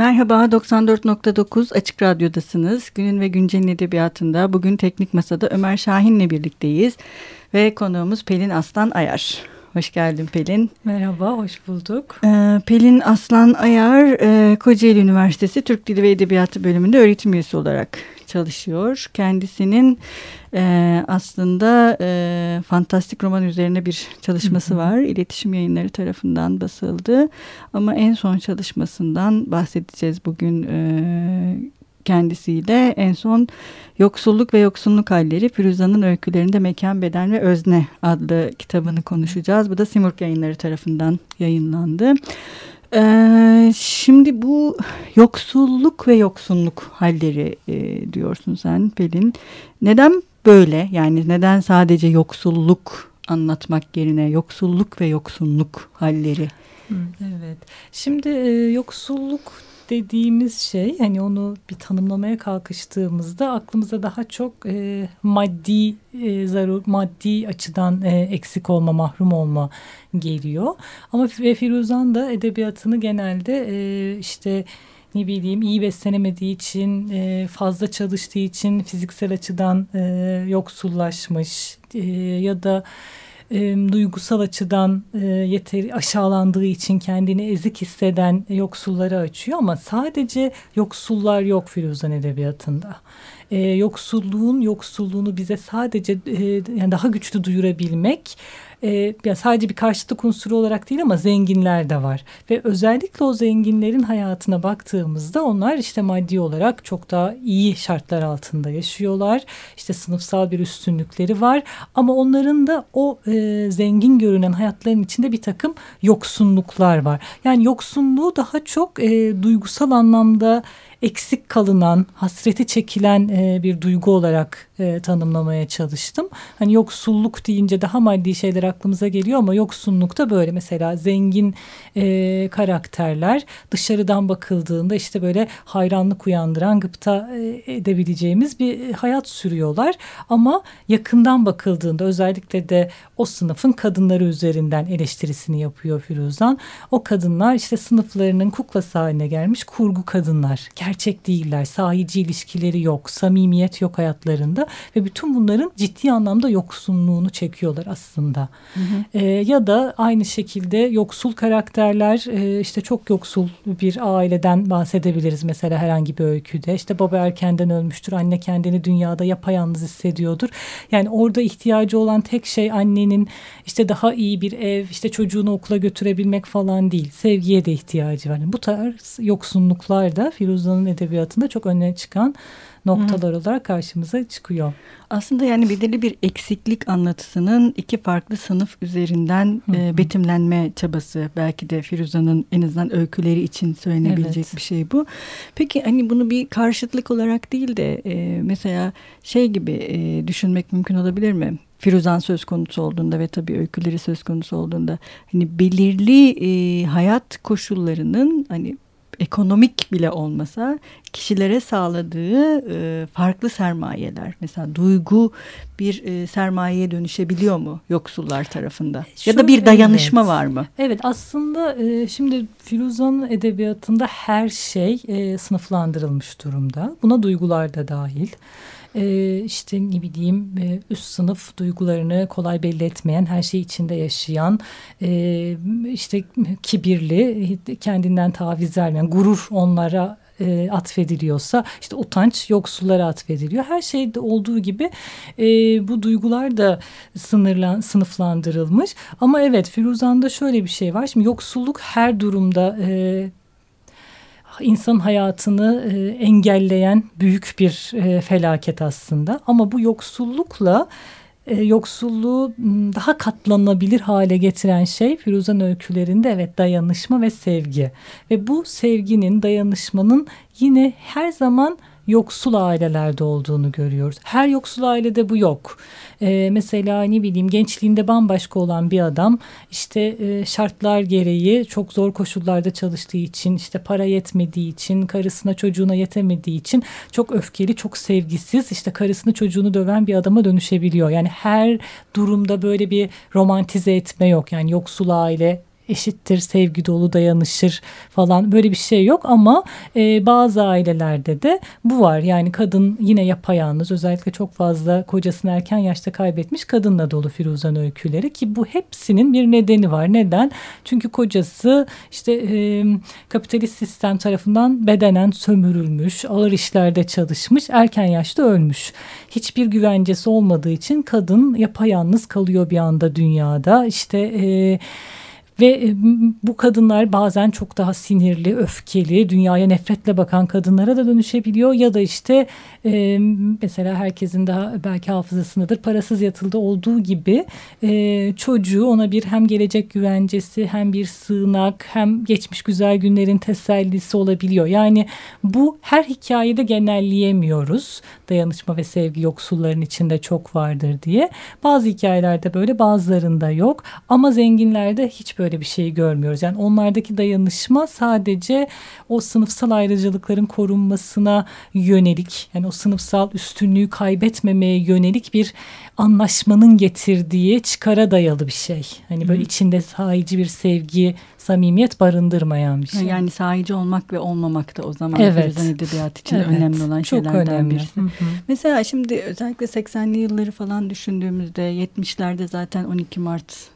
Merhaba 94.9 Açık Radyo'dasınız. Günün ve Güncel'in edebiyatında bugün Teknik Masa'da Ömer Şahin'le birlikteyiz. Ve konuğumuz Pelin Aslan Ayar. Hoş geldin Pelin. Merhaba, hoş bulduk. Ee, Pelin Aslan Ayar, e, Kocaeli Üniversitesi Türk Dili ve Edebiyatı bölümünde öğretim üyesi olarak çalışıyor. Kendisinin e, aslında e, fantastik roman üzerine bir çalışması var. İletişim yayınları tarafından basıldı. Ama en son çalışmasından bahsedeceğiz bugün e, kendisiyle. En son Yoksulluk ve Yoksunluk Halleri Firuza'nın öykülerinde Mekan, Beden ve Özne adlı kitabını konuşacağız. Bu da Simurg yayınları tarafından yayınlandı. Ee, şimdi bu yoksulluk ve yoksunluk halleri e, diyorsun sen Pelin. Neden böyle yani neden sadece yoksulluk anlatmak yerine yoksulluk ve yoksunluk halleri? Evet şimdi e, yoksulluk dediğimiz şey hani onu bir tanımlamaya kalkıştığımızda aklımıza daha çok e, maddi e, zarur maddi açıdan e, eksik olma mahrum olma geliyor. Ama Firuzan da edebiyatını genelde e, işte ne bileyim iyi beslenemediği için e, fazla çalıştığı için fiziksel açıdan e, yoksullaşmış e, ya da e, duygusal açıdan e, yeteri aşağılandığı için kendini ezik hisseden yoksulları açıyor ama sadece yoksullar yok Firuzan edebiyatında. E, yoksulluğun yoksulluğunu bize sadece e, yani daha güçlü duyurabilmek e, ya sadece bir karşıtlık unsuru olarak değil ama zenginler de var. Ve özellikle o zenginlerin hayatına baktığımızda onlar işte maddi olarak çok daha iyi şartlar altında yaşıyorlar. İşte sınıfsal bir üstünlükleri var ama onların da o e, zengin görünen hayatların içinde bir takım yoksunluklar var. Yani yoksunluğu daha çok e, duygusal anlamda eksik kalınan, hasreti çekilen e, bir duygu olarak e, tanımlamaya çalıştım. Hani yoksulluk deyince daha maddi şeyler aklımıza geliyor ama yoksulluk da böyle mesela zengin e, karakterler dışarıdan bakıldığında işte böyle hayranlık uyandıran gıpta e, edebileceğimiz bir hayat sürüyorlar. Ama yakından bakıldığında özellikle de o sınıfın kadınları üzerinden eleştirisini yapıyor Firuzan. O kadınlar işte sınıflarının kuklası haline gelmiş kurgu kadınlar. Gerçek değiller, sahici ilişkileri yok, samimiyet yok hayatlarında ve bütün bunların ciddi anlamda yoksunluğunu çekiyorlar aslında. Hı hı. E, ya da aynı şekilde yoksul karakterler e, işte çok yoksul bir aileden bahsedebiliriz mesela herhangi bir öyküde. İşte baba erkenden ölmüştür, anne kendini dünyada yapayalnız hissediyordur. Yani orada ihtiyacı olan tek şey annenin işte daha iyi bir ev, işte çocuğunu okula götürebilmek falan değil. Sevgiye de ihtiyacı var. Yani bu tarz yoksunluklar da Firuza'nın edebiyatında çok öne çıkan noktalar Hı. olarak karşımıza çıkıyor. Aslında yani belirli bir eksiklik anlatısının iki farklı sınıf üzerinden Hı. e, betimlenme çabası belki de Firuza'nın en azından öyküleri için söylenebilecek evet. bir şey bu. Peki hani bunu bir karşıtlık olarak değil de e, mesela şey gibi e, düşünmek mümkün olabilir mi? Firuzan söz konusu olduğunda ve tabii öyküleri söz konusu olduğunda hani belirli e, hayat koşullarının hani ekonomik bile olmasa kişilere sağladığı e, farklı sermayeler. Mesela duygu bir e, sermayeye dönüşebiliyor mu yoksullar tarafında? Şu, ya da bir dayanışma evet. var mı? Evet aslında e, şimdi Firuza'nın edebiyatında her şey e, sınıflandırılmış durumda. Buna duygular da dahil e, işte ne bileyim e, üst sınıf duygularını kolay belli etmeyen, her şey içinde yaşayan, e, işte kibirli, kendinden taviz vermeyen, gurur onlara e, atfediliyorsa işte utanç yoksullara atfediliyor. Her şeyde olduğu gibi e, bu duygular da sınırlan, sınıflandırılmış. Ama evet Firuzan'da şöyle bir şey var. Şimdi yoksulluk her durumda e, insan hayatını e, engelleyen büyük bir e, felaket aslında. Ama bu yoksullukla e, yoksulluğu daha katlanabilir hale getiren şey Firuzan öykülerinde evet dayanışma ve sevgi. Ve bu sevginin, dayanışmanın yine her zaman yoksul ailelerde olduğunu görüyoruz. Her yoksul ailede bu yok. Ee, mesela ne bileyim gençliğinde bambaşka olan bir adam işte e, şartlar gereği çok zor koşullarda çalıştığı için işte para yetmediği için karısına çocuğuna yetemediği için çok öfkeli çok sevgisiz işte karısını çocuğunu döven bir adama dönüşebiliyor. Yani her durumda böyle bir romantize etme yok yani yoksul aile eşittir, sevgi dolu dayanışır falan böyle bir şey yok ama e, bazı ailelerde de bu var. Yani kadın yine yapayalnız özellikle çok fazla kocasını erken yaşta kaybetmiş kadınla dolu Firuzan öyküleri ki bu hepsinin bir nedeni var. Neden? Çünkü kocası işte e, kapitalist sistem tarafından bedenen sömürülmüş, ağır işlerde çalışmış, erken yaşta ölmüş. Hiçbir güvencesi olmadığı için kadın yapayalnız kalıyor bir anda dünyada. İşte e, ve e, bu kadınlar bazen çok daha sinirli, öfkeli, dünyaya nefretle bakan kadınlara da dönüşebiliyor. Ya da işte e, mesela herkesin daha belki hafızasındadır parasız yatıldı olduğu gibi e, çocuğu ona bir hem gelecek güvencesi hem bir sığınak hem geçmiş güzel günlerin tesellisi olabiliyor. Yani bu her hikayede genelleyemiyoruz. Dayanışma ve sevgi yoksulların içinde çok vardır diye. Bazı hikayelerde böyle bazılarında yok ama zenginlerde hiç böyle böyle bir şeyi görmüyoruz. Yani onlardaki dayanışma sadece o sınıfsal ayrıcalıkların korunmasına yönelik yani o sınıfsal üstünlüğü kaybetmemeye yönelik bir anlaşmanın getirdiği çıkara dayalı bir şey. Hani böyle Hı. içinde sahici bir sevgi, samimiyet barındırmayan bir şey. Yani sahici olmak ve olmamak da o zaman evet. edebiyat için evet. önemli olan Çok şeylerden önemli. birisi. Hı hı. Mesela şimdi özellikle 80'li yılları falan düşündüğümüzde 70'lerde zaten 12 Mart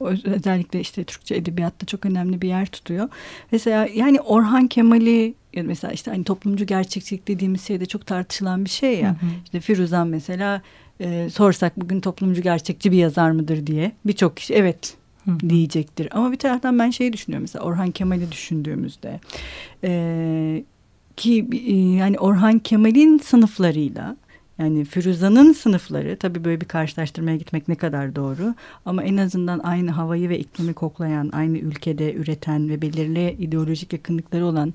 özellikle işte Türkçe edebiyatta çok önemli bir yer tutuyor. Mesela yani Orhan Kemal'i mesela işte hani toplumcu gerçekçilik dediğimiz şey de çok tartışılan bir şey ya. Hı hı. İşte Firuzan mesela e, sorsak bugün toplumcu gerçekçi bir yazar mıdır diye birçok kişi evet hı hı. diyecektir. Ama bir taraftan ben şeyi düşünüyorum mesela Orhan Kemal'i düşündüğümüzde e, ki e, yani Orhan Kemal'in sınıflarıyla yani Firuza'nın sınıfları tabii böyle bir karşılaştırmaya gitmek ne kadar doğru ama en azından aynı havayı ve iklimi koklayan, aynı ülkede üreten ve belirli ideolojik yakınlıkları olan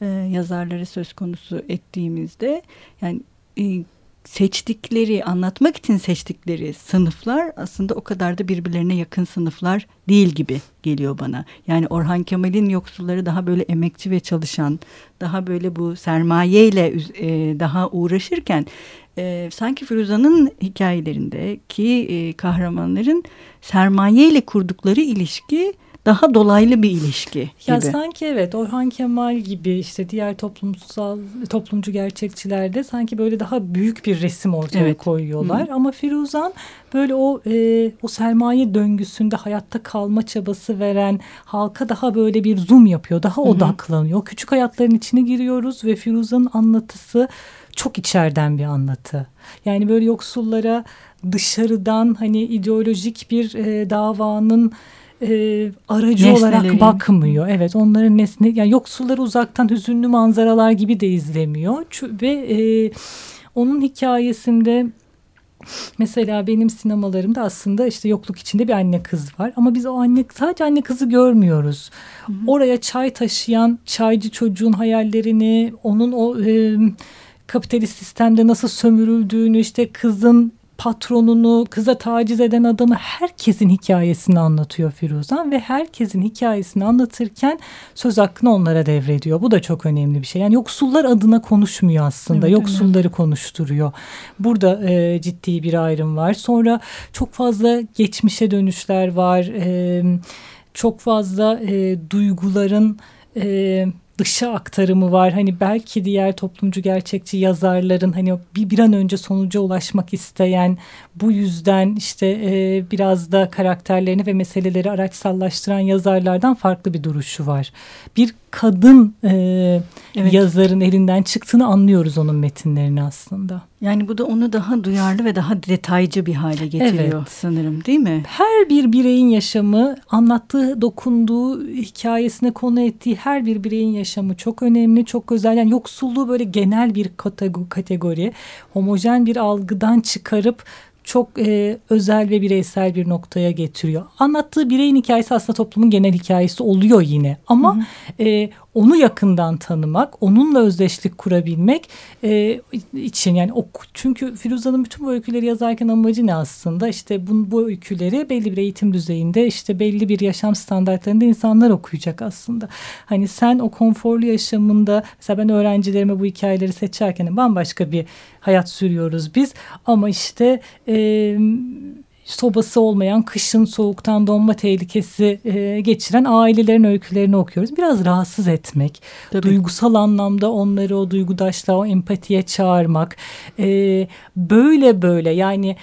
e, yazarları söz konusu ettiğimizde yani e, seçtikleri, anlatmak için seçtikleri sınıflar aslında o kadar da birbirlerine yakın sınıflar değil gibi geliyor bana. Yani Orhan Kemal'in yoksulları daha böyle emekçi ve çalışan, daha böyle bu sermayeyle e, daha uğraşırken e, sanki Firuza'nın hikayelerindeki e, kahramanların sermaye ile kurdukları ilişki daha dolaylı bir ilişki gibi. Ya sanki evet Orhan Kemal gibi işte diğer toplumsal toplumcu gerçekçilerde sanki böyle daha büyük bir resim ortaya evet. koyuyorlar. Hı. Ama Firuzan böyle o e, o sermaye döngüsünde hayatta kalma çabası veren halka daha böyle bir zoom yapıyor. Daha Hı. odaklanıyor. Küçük hayatların içine giriyoruz ve Firuzan'ın anlatısı çok içeriden bir anlatı. Yani böyle yoksullara dışarıdan hani ideolojik bir e, davanın e, aracı olarak bakmıyor. Evet onların nesne yani yoksulları uzaktan hüzünlü manzaralar gibi de izlemiyor. Ve e, onun hikayesinde Mesela benim sinemalarımda aslında işte yokluk içinde bir anne kız var ama biz o anne sadece anne kızı görmüyoruz. Hı hı. Oraya çay taşıyan çaycı çocuğun hayallerini, onun o e, kapitalist sistemde nasıl sömürüldüğünü işte kızın patronunu, kıza taciz eden adamı herkesin hikayesini anlatıyor Firuzan ve herkesin hikayesini anlatırken söz hakkını onlara devrediyor. Bu da çok önemli bir şey. Yani yoksullar adına konuşmuyor aslında. Evet, Yoksulları önemli. konuşturuyor. Burada e, ciddi bir ayrım var. Sonra çok fazla geçmişe dönüşler var. E, çok fazla e, duyguların e, dışa aktarımı var. Hani belki diğer toplumcu gerçekçi yazarların hani bir, bir an önce sonuca ulaşmak isteyen bu yüzden işte e, biraz da karakterlerini ve meseleleri araçsallaştıran yazarlardan farklı bir duruşu var. Bir kadın e, evet. yazarın elinden çıktığını anlıyoruz onun metinlerini aslında. Yani bu da onu daha duyarlı ve daha detaycı bir hale getiriyor evet. sanırım değil mi? Her bir bireyin yaşamı, anlattığı, dokunduğu, hikayesine konu ettiği her bir bireyin yaşamı çok önemli, çok özel. Yani yoksulluğu böyle genel bir kategori, homojen bir algıdan çıkarıp çok e, özel ve bireysel bir noktaya getiriyor. Anlattığı bireyin hikayesi aslında toplumun genel hikayesi oluyor yine. Ama hı hı. E, onu yakından tanımak, onunla özdeşlik kurabilmek e, için yani o, çünkü Firuza'nın bütün bu öyküleri yazarken amacı ne aslında? İşte bu, bu öyküleri belli bir eğitim düzeyinde işte belli bir yaşam standartlarında insanlar okuyacak aslında. Hani sen o konforlu yaşamında mesela ben öğrencilerime bu hikayeleri seçerken bambaşka bir hayat sürüyoruz biz ama işte e, sobası olmayan kışın soğuktan donma tehlikesi e, geçiren ailelerin öykülerini okuyoruz. Biraz rahatsız etmek, Tabii. duygusal anlamda onları o duygudaşlığa, o empatiye çağırmak. E, böyle böyle yani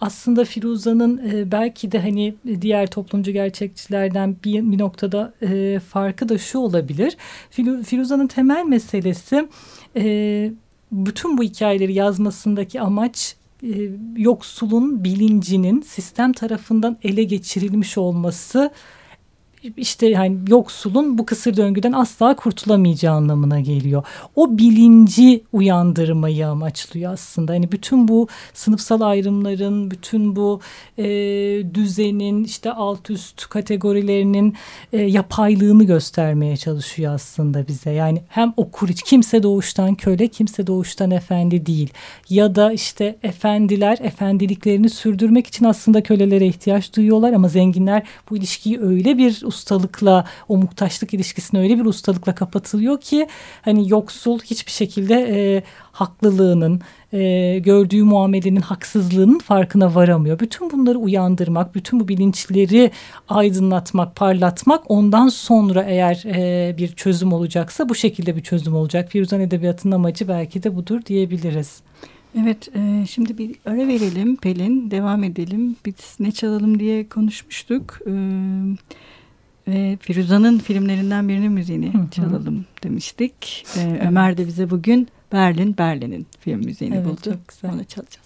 aslında Firuza'nın e, belki de hani diğer toplumcu gerçekçilerden bir, bir noktada e, farkı da şu olabilir. Firuza'nın temel meselesi e, bütün bu hikayeleri yazmasındaki amaç e, yoksulun bilincinin sistem tarafından ele geçirilmiş olması işte yani yoksulun bu kısır döngüden asla kurtulamayacağı anlamına geliyor. O bilinci uyandırmayı amaçlıyor aslında. Hani bütün bu sınıfsal ayrımların, bütün bu e, düzenin işte alt üst kategorilerinin e, yapaylığını göstermeye çalışıyor aslında bize. Yani hem okur hiç kimse doğuştan köle, kimse doğuştan efendi değil. Ya da işte efendiler efendiliklerini sürdürmek için aslında kölelere ihtiyaç duyuyorlar ama zenginler bu ilişkiyi öyle bir ustalıkla o muhtaçlık ilişkisine öyle bir ustalıkla kapatılıyor ki hani yoksul hiçbir şekilde e, haklılığının e, gördüğü muamelenin haksızlığının farkına varamıyor. Bütün bunları uyandırmak, bütün bu bilinçleri aydınlatmak, parlatmak ondan sonra eğer e, bir çözüm olacaksa bu şekilde bir çözüm olacak. Firuzan Edebiyatı'nın amacı belki de budur diyebiliriz. Evet, e, şimdi bir ara verelim Pelin, devam edelim. Biz ne çalalım diye konuşmuştuk. E, ve Firuza'nın filmlerinden birinin müziğini hı hı. çalalım demiştik. Ee, Ömer de bize bugün Berlin, Berlin'in film müziğini evet, buldu. Çok güzel. Onu çalacağız.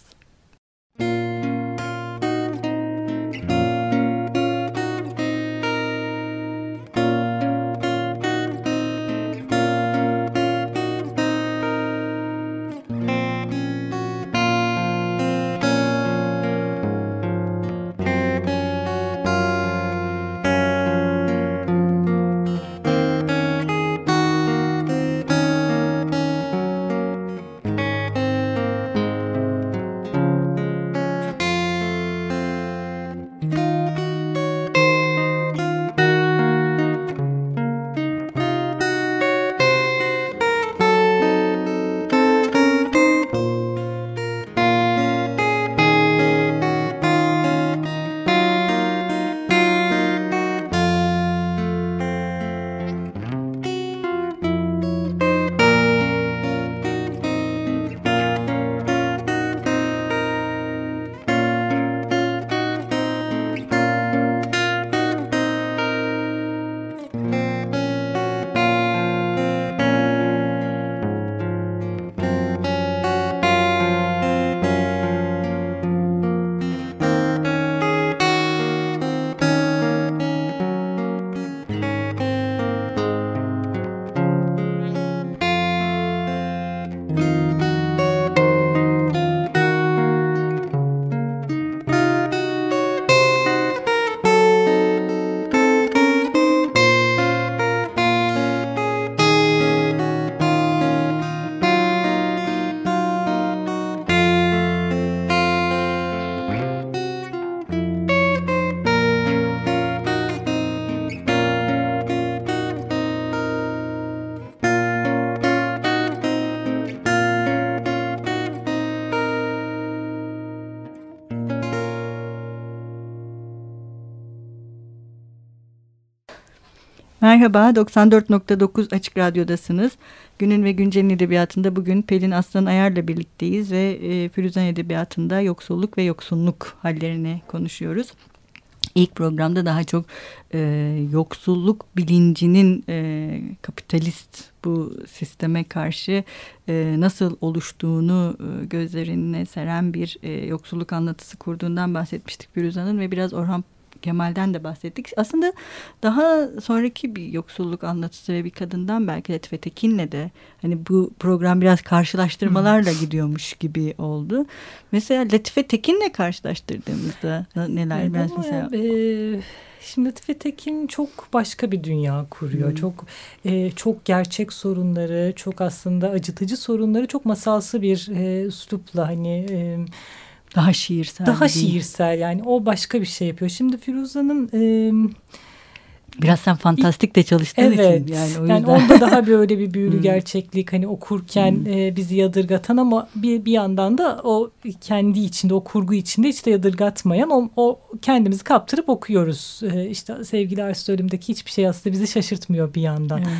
Merhaba, 94.9 Açık Radyo'dasınız. Günün ve Güncel'in edebiyatında bugün Pelin Aslan Ayar'la birlikteyiz ve e, Firuzan Edebiyatı'nda yoksulluk ve yoksunluk hallerini konuşuyoruz. İlk programda daha çok e, yoksulluk bilincinin e, kapitalist bu sisteme karşı e, nasıl oluştuğunu e, gözlerine seren bir e, yoksulluk anlatısı kurduğundan bahsetmiştik Firuzan'ın ve biraz Orhan Kemal'den de bahsettik. Aslında daha sonraki bir yoksulluk anlatısı ve bir kadından belki Latife Tekin'le de hani bu program biraz karşılaştırmalarla hmm. gidiyormuş gibi oldu. Mesela Latife Tekin'le karşılaştırdığımızda neler? Evet, ben mesela... E, Şimdi Latife Tekin çok başka bir dünya kuruyor. Hmm. Çok e, çok gerçek sorunları, çok aslında acıtıcı sorunları çok masalsı bir e, üslupla hani e, daha şiirsel. Daha değil. şiirsel yani o başka bir şey yapıyor. Şimdi Firuza'nın e, Biraz sen fantastik de çalıştığın evet, için yani o yüzden. Yani onda daha böyle bir büyülü hmm. gerçeklik hani okurken hmm. e, bizi yadırgatan ama bir, bir yandan da o kendi içinde o kurgu içinde hiç de yadırgatmayan o, o kendimizi kaptırıp okuyoruz. E, işte sevgili Arsu ölümdeki hiçbir şey aslında bizi şaşırtmıyor bir yandan. Hmm.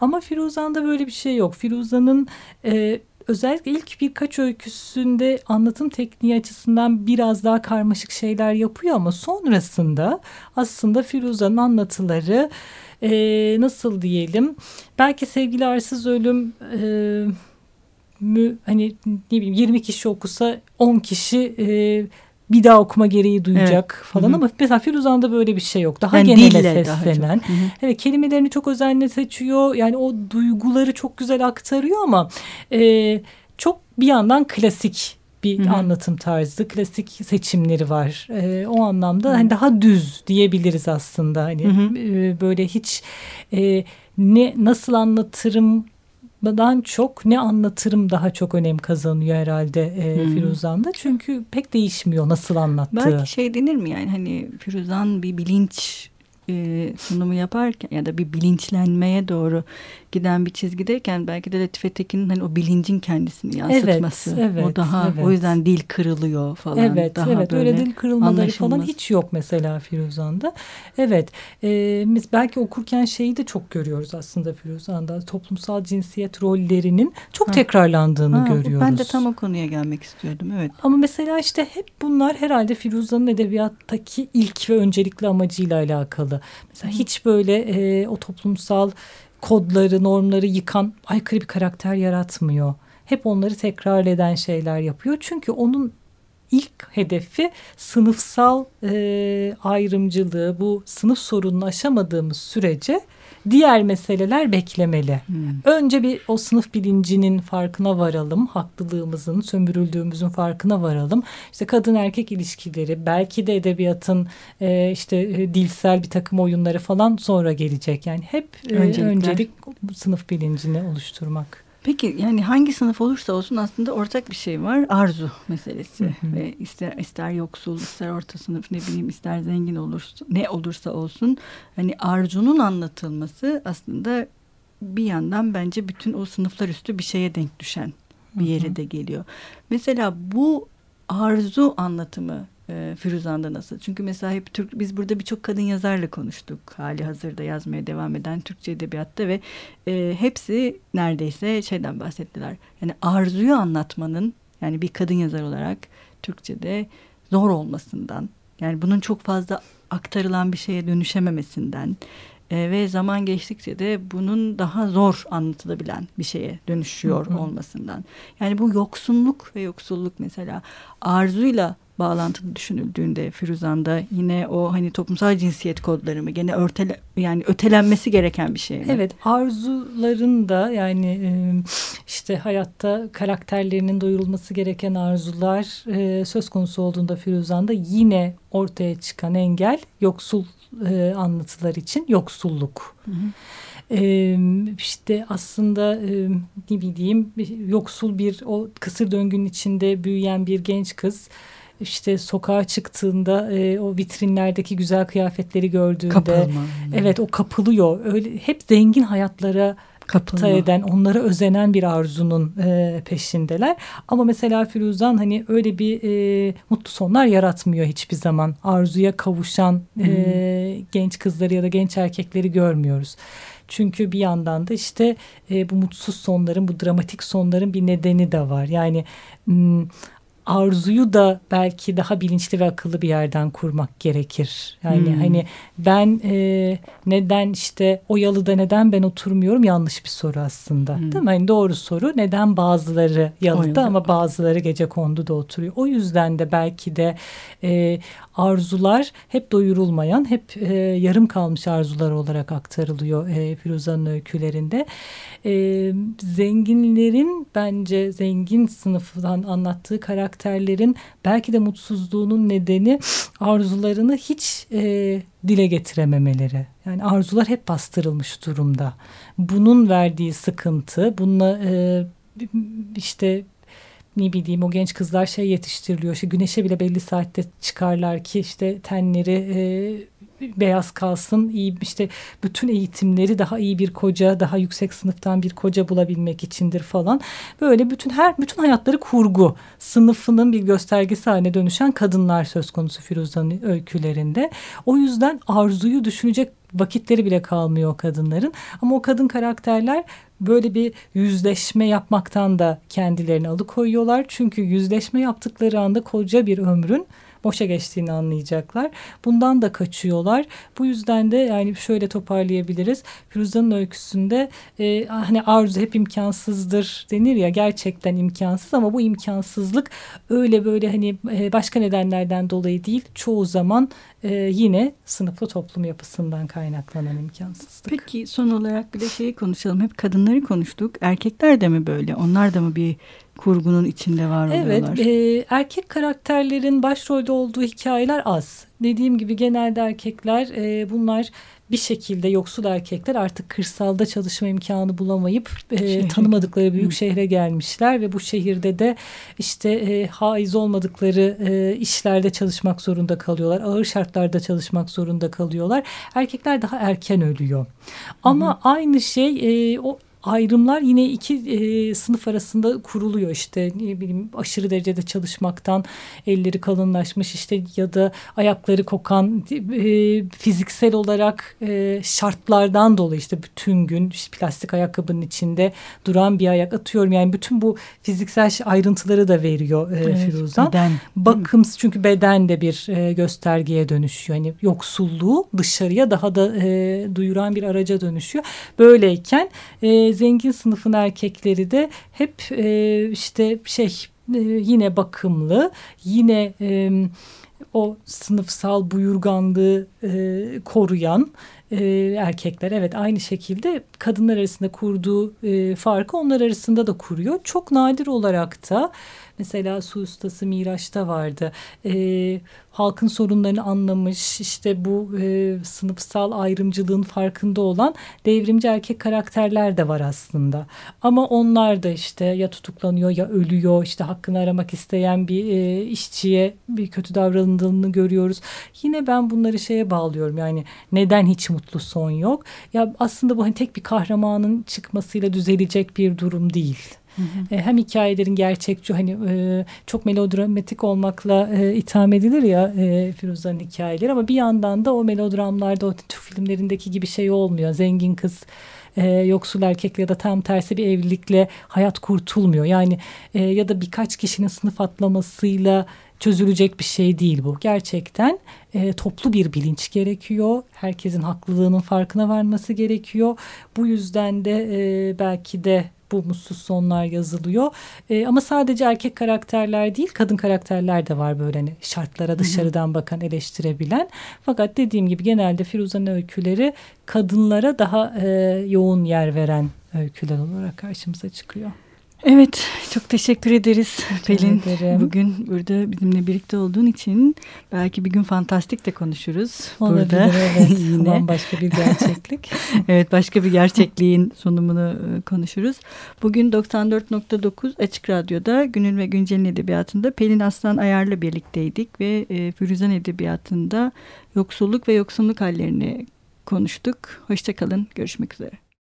Ama Firuzan'da böyle bir şey yok. Firuzan'ın e, özellikle ilk birkaç öyküsünde anlatım tekniği açısından biraz daha karmaşık şeyler yapıyor ama sonrasında aslında Firuza'nın anlatıları e, nasıl diyelim belki sevgili arsız ölüm e, mü hani ne bileyim 20 kişi okusa 10 kişi e, bir daha okuma gereği duyacak evet. falan Hı-hı. ama mesela Firuzan'da böyle bir şey yok. Daha yani genele seslenen. Daha evet kelimelerini çok özenle seçiyor. Yani o duyguları çok güzel aktarıyor ama e, çok bir yandan klasik bir Hı-hı. anlatım tarzı, klasik seçimleri var. E, o anlamda hani daha düz diyebiliriz aslında. Hani e, böyle hiç e, ne nasıl anlatırım dan çok ne anlatırım daha çok önem kazanıyor herhalde e, hmm. Firuzan'da. Çünkü pek değişmiyor nasıl anlattığı. Belki şey denir mi yani hani Firuzan bir bilinç e, sunumu yaparken ya da bir bilinçlenmeye doğru giden bir çizgideyken belki de Latife Tekin'in hani o bilincin kendisini yansıtması. Evet, evet, o daha evet. o yüzden dil kırılıyor falan. Evet, daha evet. Öyle dil kırılmaları falan hiç yok mesela Firuzan'da. Evet. E, biz belki okurken şeyi de çok görüyoruz aslında Firuzan'da. Toplumsal cinsiyet rollerinin çok ha. tekrarlandığını ha, görüyoruz. Ben de tam o konuya gelmek istiyordum. Evet. Ama mesela işte hep bunlar herhalde Firuzan'ın edebiyattaki ilk ve öncelikli amacıyla alakalı. Mesela Hı. hiç böyle e, o toplumsal kodları, normları yıkan aykırı bir karakter yaratmıyor. Hep onları tekrar eden şeyler yapıyor. Çünkü onun ilk hedefi sınıfsal e, ayrımcılığı, bu sınıf sorununu aşamadığımız sürece diğer meseleler beklemeli. Hmm. Önce bir o sınıf bilincinin farkına varalım, haklılığımızın, sömürüldüğümüzün farkına varalım. İşte kadın erkek ilişkileri, belki de edebiyatın e, işte e, dilsel bir takım oyunları falan sonra gelecek. Yani hep e, öncelik sınıf bilincini oluşturmak. Peki yani hangi sınıf olursa olsun aslında ortak bir şey var. Arzu meselesi. Hı hı. Ve ister ister yoksul, ister orta sınıf ne bileyim ister zengin olursa ne olursa olsun hani arzunun anlatılması aslında bir yandan bence bütün o sınıflar üstü bir şeye denk düşen bir yere de geliyor. Mesela bu arzu anlatımı e, Firuzan'da nasıl? Çünkü mesela hep Türk biz burada birçok kadın yazarla konuştuk. Hali hazırda yazmaya devam eden Türkçe edebiyatta ve e, hepsi neredeyse şeyden bahsettiler. Yani arzuyu anlatmanın yani bir kadın yazar olarak Türkçe'de zor olmasından yani bunun çok fazla aktarılan bir şeye dönüşememesinden e, ve zaman geçtikçe de bunun daha zor anlatılabilen bir şeye dönüşüyor hı hı. olmasından. Yani bu yoksunluk ve yoksulluk mesela arzuyla bağlantılı düşünüldüğünde Firuzan'da yine o hani toplumsal cinsiyet kodları mı gene örtele yani ötelenmesi gereken bir şey mi? Evet arzuların da yani işte hayatta karakterlerinin doyurulması gereken arzular söz konusu olduğunda Firuzan'da yine ortaya çıkan engel yoksul anlatılar için yoksulluk. Hı hı. Ee, işte aslında e, ne bileyim yoksul bir o kısır döngünün içinde büyüyen bir genç kız işte sokağa çıktığında e, o vitrinlerdeki güzel kıyafetleri gördüğünde Kapılma. evet o kapılıyor. Öyle hep zengin hayatlara kapta eden, onlara özenen bir arzunun e, peşindeler. Ama mesela Firuzan hani öyle bir e, mutlu sonlar yaratmıyor hiçbir zaman. Arzuya kavuşan e, genç kızları ya da genç erkekleri görmüyoruz. Çünkü bir yandan da işte e, bu mutsuz sonların, bu dramatik sonların bir nedeni de var. Yani arzuyu da belki daha bilinçli ve akıllı bir yerden kurmak gerekir. Yani hmm. hani ben e, neden işte o yalıda neden ben oturmuyorum yanlış bir soru aslında. Hmm. Değil mi? Yani doğru soru neden bazıları yalıda ama bazıları gece kondu da oturuyor. O yüzden de belki de e, arzular hep doyurulmayan, hep e, yarım kalmış arzular olarak aktarılıyor e, Firuza'nın öykülerinde. E, zenginlerin bence zengin sınıfından anlattığı karakterlerin belki de mutsuzluğunun nedeni arzularını hiç e, dile getirememeleri. Yani arzular hep bastırılmış durumda. Bunun verdiği sıkıntı, bununla e, işte ne bileyim o genç kızlar şey yetiştiriliyor. İşte güneşe bile belli saatte çıkarlar ki işte tenleri e, beyaz kalsın, iyi işte bütün eğitimleri daha iyi bir koca, daha yüksek sınıftan bir koca bulabilmek içindir falan. Böyle bütün her bütün hayatları kurgu. Sınıfının bir göstergesi haline dönüşen kadınlar söz konusu Firuza'nın öykülerinde. O yüzden arzuyu düşünecek vakitleri bile kalmıyor o kadınların. Ama o kadın karakterler böyle bir yüzleşme yapmaktan da kendilerini alıkoyuyorlar. Çünkü yüzleşme yaptıkları anda koca bir ömrün boşa geçtiğini anlayacaklar. Bundan da kaçıyorlar. Bu yüzden de yani şöyle toparlayabiliriz. Firuza'nın öyküsünde e, hani arzu hep imkansızdır denir ya gerçekten imkansız ama bu imkansızlık öyle böyle hani e, başka nedenlerden dolayı değil çoğu zaman e, yine sınıflı toplum yapısından kaynaklanan imkansızlık. Peki son olarak bir de şeyi konuşalım. Hep kadınları konuştuk. Erkekler de mi böyle? Onlar da mı bir kurgunun içinde var oluyorlar? Evet. E, erkek karakterlerin başrolde olduğu hikayeler az. Dediğim gibi genelde erkekler e, bunlar bir şekilde yoksul erkekler artık kırsalda çalışma imkanı bulamayıp e, tanımadıkları büyük Hı. şehre gelmişler ve bu şehirde de işte e, haiz olmadıkları e, işlerde çalışmak zorunda kalıyorlar. Ağır şartlarda çalışmak zorunda kalıyorlar. Erkekler daha erken ölüyor. Ama Hı. aynı şey e, o ayrımlar yine iki e, sınıf arasında kuruluyor işte ne bileyim aşırı derecede çalışmaktan elleri kalınlaşmış işte ya da ayakları kokan e, fiziksel olarak e, şartlardan dolayı işte bütün gün işte plastik ayakkabının içinde duran bir ayak atıyorum yani bütün bu fiziksel ayrıntıları da veriyor e, evet, Firuzan. Beden. Bakımsız çünkü beden de bir e, göstergeye dönüşüyor. Yani yoksulluğu dışarıya daha da e, duyuran bir araca dönüşüyor. Böyleyken e, zengin sınıfın erkekleri de hep e, işte şey e, yine bakımlı, yine e, o sınıfsal buyurganlığı e, koruyan e, erkekler evet aynı şekilde kadınlar arasında kurduğu e, farkı onlar arasında da kuruyor. Çok nadir olarak da Mesela su ustası Miraç'ta vardı. E, halkın sorunlarını anlamış, işte bu e, sınıfsal ayrımcılığın farkında olan devrimci erkek karakterler de var aslında. Ama onlar da işte ya tutuklanıyor ya ölüyor, işte hakkını aramak isteyen bir e, işçiye bir kötü davranıldığını görüyoruz. Yine ben bunları şeye bağlıyorum yani neden hiç mutlu son yok? Ya aslında bu hani tek bir kahramanın çıkmasıyla düzelecek bir durum değil. E, hem hikayelerin gerçekçi hani e, çok melodramatik olmakla e, itham edilir ya e, Firuza'nın hikayeleri ama bir yandan da o melodramlarda o Türk filmlerindeki gibi şey olmuyor. Zengin kız e, yoksul erkekle ya da tam tersi bir evlilikle hayat kurtulmuyor. Yani e, ya da birkaç kişinin sınıf atlamasıyla çözülecek bir şey değil bu. Gerçekten e, toplu bir bilinç gerekiyor. Herkesin haklılığının farkına varması gerekiyor. Bu yüzden de e, belki de bu mutsuz sonlar yazılıyor. E, ama sadece erkek karakterler değil kadın karakterler de var böyle hani şartlara dışarıdan bakan eleştirebilen. Fakat dediğim gibi genelde Firuza'nın öyküleri kadınlara daha e, yoğun yer veren öyküler olarak karşımıza çıkıyor. Evet, çok teşekkür ederiz Pelin. Ederim. Bugün burada bizimle birlikte olduğun için belki bir gün fantastik de konuşuruz. Olabilir, burada evet. yine başka bir gerçeklik. evet, başka bir gerçekliğin sunumunu e, konuşuruz. Bugün 94.9 Açık Radyo'da Günün ve Güncel'in edebiyatında Pelin Aslan Ayar'la birlikteydik ve e, Firuzan Edebiyatı'nda yoksulluk ve yoksunluk hallerini konuştuk. Hoşçakalın, görüşmek üzere.